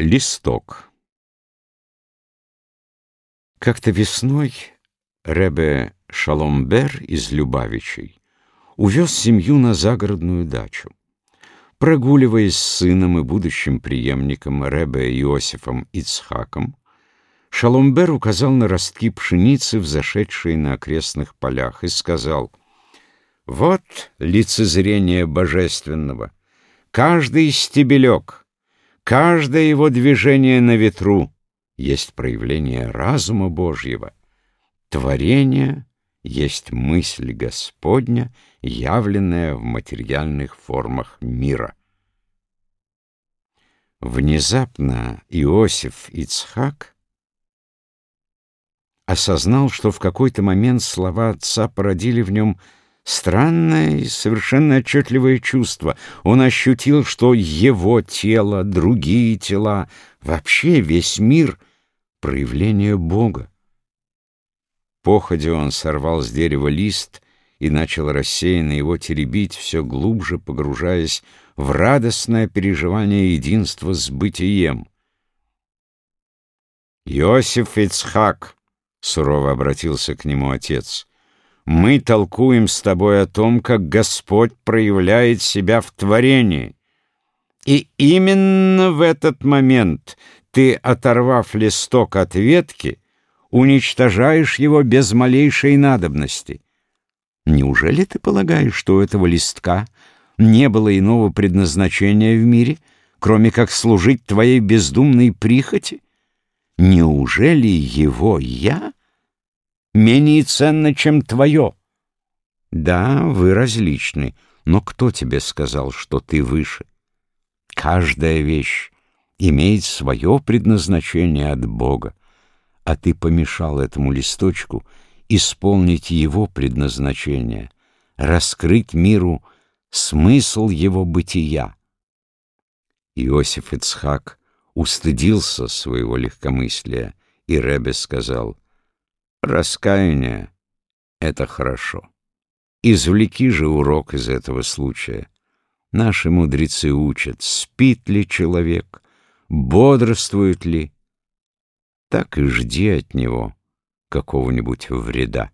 Листок Как-то весной Ребе Шаломбер из Любавичей увез семью на загородную дачу. Прогуливаясь с сыном и будущим преемником Ребе Иосифом Ицхаком, Шаломбер указал на ростки пшеницы, взошедшие на окрестных полях, и сказал, «Вот лицезрение божественного, каждый стебелек, каждое его движение на ветру есть проявление разума Божьего, творение есть мысль Господня, явленная в материальных формах мира». Внезапно Иосиф Ицхак осознал, что в какой-то момент слова отца породили в нем странное и совершенно отчетливое чувство. Он ощутил, что его тело, другие тела, вообще весь мир — проявление Бога. Походя он сорвал с дерева лист и начал рассеянно его теребить, все глубже погружаясь в радостное переживание единства с бытием. «Иосиф Ицхак!» — сурово обратился к нему отец. «Мы толкуем с тобой о том, как Господь проявляет себя в творении. И именно в этот момент ты, оторвав листок от ветки, уничтожаешь его без малейшей надобности. Неужели ты полагаешь, что у этого листка не было иного предназначения в мире, кроме как служить твоей бездумной прихоти?» Неужели его я менее ценно, чем твое? Да, вы различны, но кто тебе сказал, что ты выше? Каждая вещь имеет свое предназначение от Бога, а ты помешал этому листочку исполнить его предназначение, раскрыть миру смысл его бытия. Иосиф Ицхак устыдился своего легкомыслия, и Ребе сказал, «Раскаяние — это хорошо. Извлеки же урок из этого случая. Наши мудрецы учат, спит ли человек, бодрствует ли, так и жди от него какого-нибудь вреда.